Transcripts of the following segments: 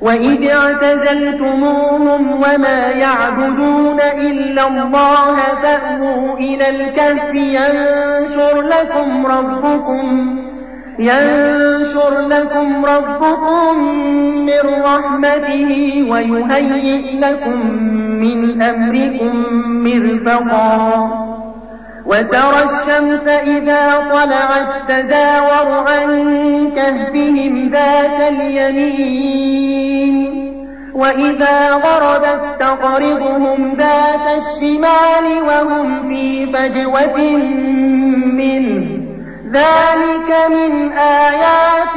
وإذ اعتزلتموهم وما يعبدون إلا الله فأووا إلى الكهف ينشر لكم ربكم ينشر لكم ربكم من رحمته ويهيئ لكم من أمركم مرفقا وترى الشمس إذا طلعت تداور عن كهفهم ذات اليمين. وإذا غربت تقرضهم ذات الشمال وهم في فجوة منه. ذلك من آيات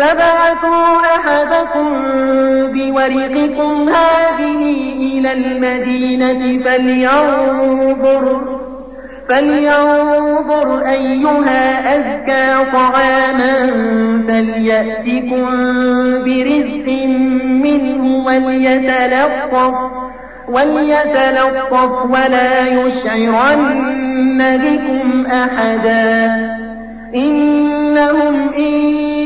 فبعثوا أحدكم بورقكم هذه إلى المدينة فلينظر فلينظر أيها أزكى طعاما فليأتكم برزق منه وليتلطف وليتلطف ولا يشعرن بكم أحدا. إنهم إن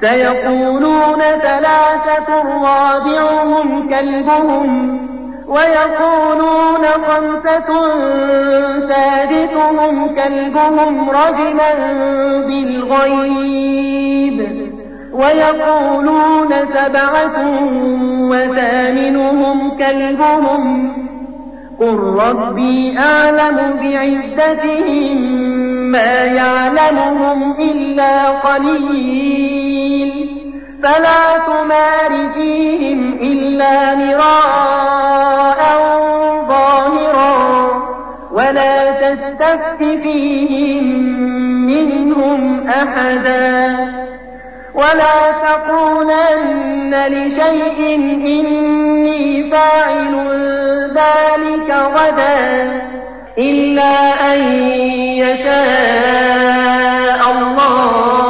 سيقولون ثلاثة رابعهم كلبهم ويقولون خمسة سادسهم كلبهم رجما بالغيب ويقولون سبعة وثامنهم كلبهم قل ربي أعلم بعزتهم ما يعلمهم إلا قليل فلا تمار فيهم إلا مراء ظاهرا ولا تستفت فيهم منهم أحدا ولا تقولن لشيء إني فاعل ذلك غدا إلا أن يشاء الله.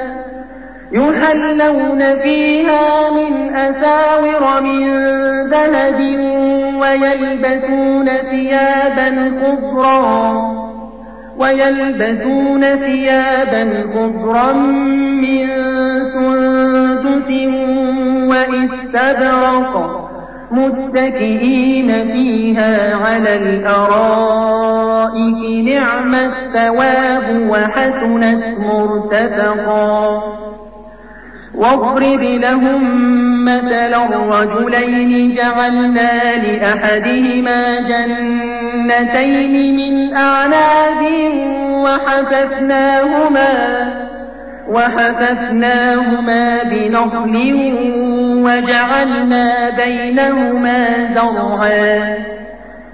يحلون فيها من أساور من ذهب ويلبسون ثيابا خضرا ويلبسون ثيابا خضرا من سندس واستبرق متكئين فيها على الأرائك نعم الثواب وحسنت مرتفقا. واضرب لهم مثلا الرجلين جعلنا لأحدهما جنتين من أعناب وحففناهما وحففناهما بنخل وجعلنا بينهما زرعا.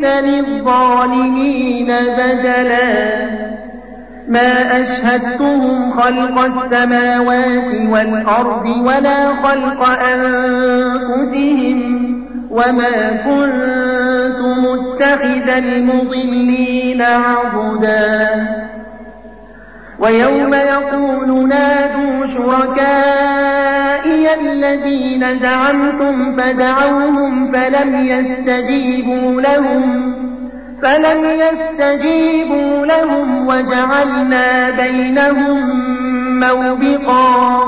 بئس للظالمين بدلا. ما أشهدتهم خلق السماوات والأرض ولا خلق أنفسهم وما كنت متخذ المضلين عبدا. ويوم يقول نادوا شركائي الذين زعمتم فدعوهم فلم يستجيبوا لهم فلم يستجيبوا لهم وجعلنا بينهم موبقا.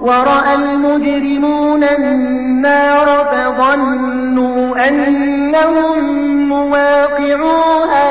ورأى المجرمون النار فظنوا أنهم مواقعوها.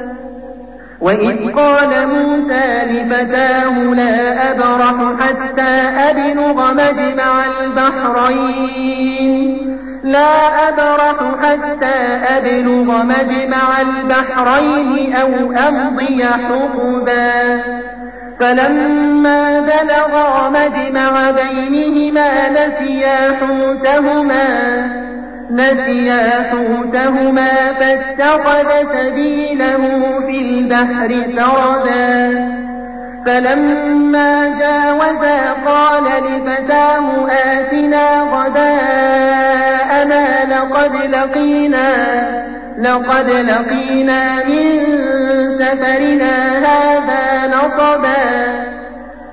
وإذ قال موسى لفتاه لا أبرح حتى أبلغ مجمع البحرين. لا أبرح حتى أبلغ مجمع البحرين أو أمضي حقبا. فلما بلغا مجمع بينهما نسيا حوتهما. نسيا حوتهما فاتخذ سبيله في البحر سردا فلما جاوزا قال لفتاه آتنا غداءنا لقد لقينا لقد لقينا من سفرنا هذا نصبا.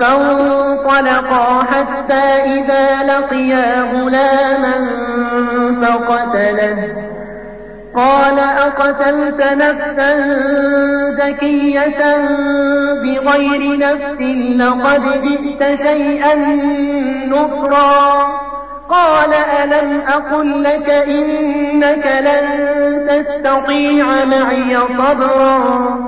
فانطلقا حتى إذا لقيا غلاما فقتله. قال أقتلت نفسا زكية بغير نفس لقد جئت شيئا نكرا. قال ألم أقل لك إنك لن تستطيع معي صبرا؟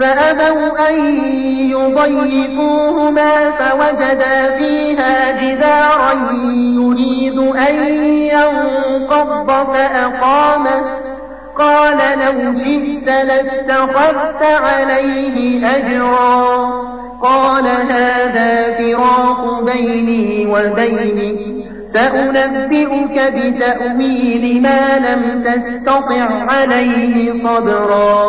فأبوا أن يضيفوهما فوجدا فيها جدارا يريد أن ينقض فأقامه قال لو شئت لاتخذت عليه أجرا. قال هذا فراق بيني وبينك. سأنبئك بتأويل ما لم تستطع عليه صبرا.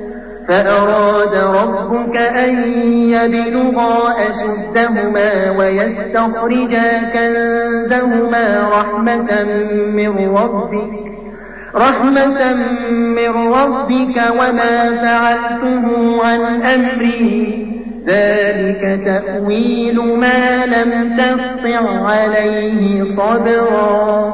فأراد ربك أن يبلغا أشدهما ويستخرجا كنزهما رحمة من ربك رحمة من ربك وما فعلته عن أمري. ذلك تأويل ما لم تسطع عليه صبرا.